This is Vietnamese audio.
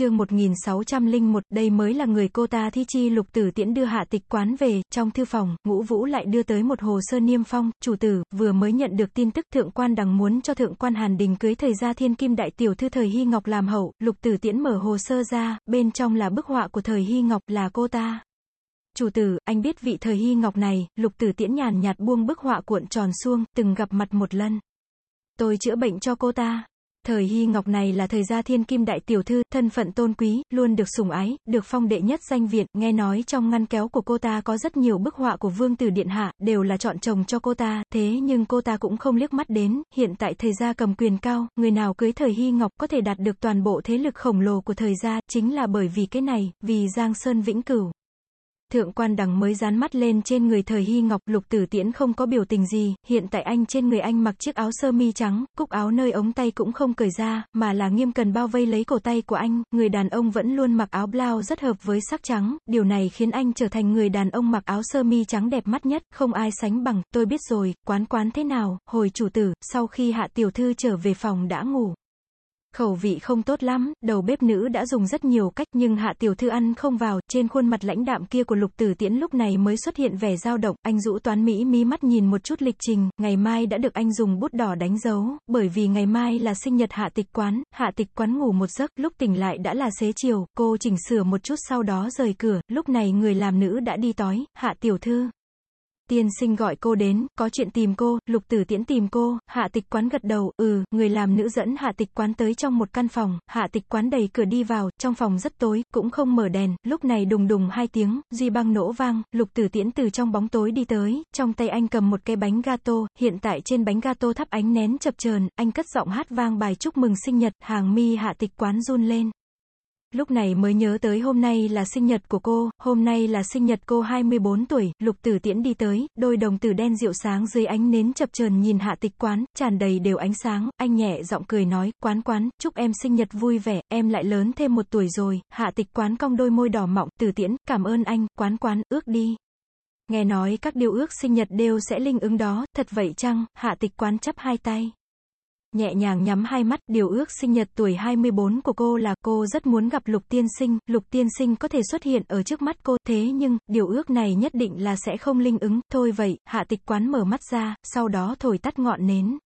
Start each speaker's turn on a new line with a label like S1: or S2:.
S1: chương 1601, đây mới là người cô ta thi chi lục tử tiễn đưa hạ tịch quán về, trong thư phòng, ngũ vũ lại đưa tới một hồ sơ niêm phong, chủ tử, vừa mới nhận được tin tức thượng quan đằng muốn cho thượng quan Hàn Đình cưới thời gia thiên kim đại tiểu thư thời hy ngọc làm hậu, lục tử tiễn mở hồ sơ ra, bên trong là bức họa của thời hy ngọc, là cô ta. Chủ tử, anh biết vị thời hy ngọc này, lục tử tiễn nhàn nhạt buông bức họa cuộn tròn xuông, từng gặp mặt một lần. Tôi chữa bệnh cho cô ta. Thời Hy Ngọc này là thời gia thiên kim đại tiểu thư, thân phận tôn quý, luôn được sủng ái, được phong đệ nhất danh viện, nghe nói trong ngăn kéo của cô ta có rất nhiều bức họa của vương tử điện hạ, đều là chọn chồng cho cô ta, thế nhưng cô ta cũng không liếc mắt đến, hiện tại thời gia cầm quyền cao, người nào cưới thời Hy Ngọc có thể đạt được toàn bộ thế lực khổng lồ của thời gia, chính là bởi vì cái này, vì Giang Sơn vĩnh cửu. Thượng quan đằng mới dán mắt lên trên người thời hy ngọc, lục tử tiễn không có biểu tình gì, hiện tại anh trên người anh mặc chiếc áo sơ mi trắng, cúc áo nơi ống tay cũng không cởi ra, mà là nghiêm cần bao vây lấy cổ tay của anh, người đàn ông vẫn luôn mặc áo blau rất hợp với sắc trắng, điều này khiến anh trở thành người đàn ông mặc áo sơ mi trắng đẹp mắt nhất, không ai sánh bằng, tôi biết rồi, quán quán thế nào, hồi chủ tử, sau khi hạ tiểu thư trở về phòng đã ngủ. Khẩu vị không tốt lắm, đầu bếp nữ đã dùng rất nhiều cách nhưng hạ tiểu thư ăn không vào, trên khuôn mặt lãnh đạm kia của lục tử tiễn lúc này mới xuất hiện vẻ dao động, anh rũ toán Mỹ mí mắt nhìn một chút lịch trình, ngày mai đã được anh dùng bút đỏ đánh dấu, bởi vì ngày mai là sinh nhật hạ tịch quán, hạ tịch quán ngủ một giấc, lúc tỉnh lại đã là xế chiều, cô chỉnh sửa một chút sau đó rời cửa, lúc này người làm nữ đã đi tói, hạ tiểu thư. Tiên sinh gọi cô đến, có chuyện tìm cô, lục tử tiễn tìm cô, hạ tịch quán gật đầu, ừ, người làm nữ dẫn hạ tịch quán tới trong một căn phòng, hạ tịch quán đẩy cửa đi vào, trong phòng rất tối, cũng không mở đèn, lúc này đùng đùng hai tiếng, duy băng nổ vang, lục tử tiễn từ trong bóng tối đi tới, trong tay anh cầm một cái bánh gato, hiện tại trên bánh gato thắp ánh nén chập chờn, anh cất giọng hát vang bài chúc mừng sinh nhật, hàng mi hạ tịch quán run lên. Lúc này mới nhớ tới hôm nay là sinh nhật của cô, hôm nay là sinh nhật cô 24 tuổi, lục tử tiễn đi tới, đôi đồng tử đen dịu sáng dưới ánh nến chập chờn nhìn hạ tịch quán, tràn đầy đều ánh sáng, anh nhẹ giọng cười nói, quán quán, chúc em sinh nhật vui vẻ, em lại lớn thêm một tuổi rồi, hạ tịch quán cong đôi môi đỏ mọng, tử tiễn, cảm ơn anh, quán quán, ước đi. Nghe nói các điều ước sinh nhật đều sẽ linh ứng đó, thật vậy chăng, hạ tịch quán chắp hai tay nhẹ nhàng nhắm hai mắt, điều ước sinh nhật tuổi 24 của cô là cô rất muốn gặp Lục Tiên Sinh, Lục Tiên Sinh có thể xuất hiện ở trước mắt cô, thế nhưng, điều ước này nhất định là sẽ không linh ứng, thôi vậy, hạ tịch quán mở mắt ra, sau đó thổi tắt ngọn nến.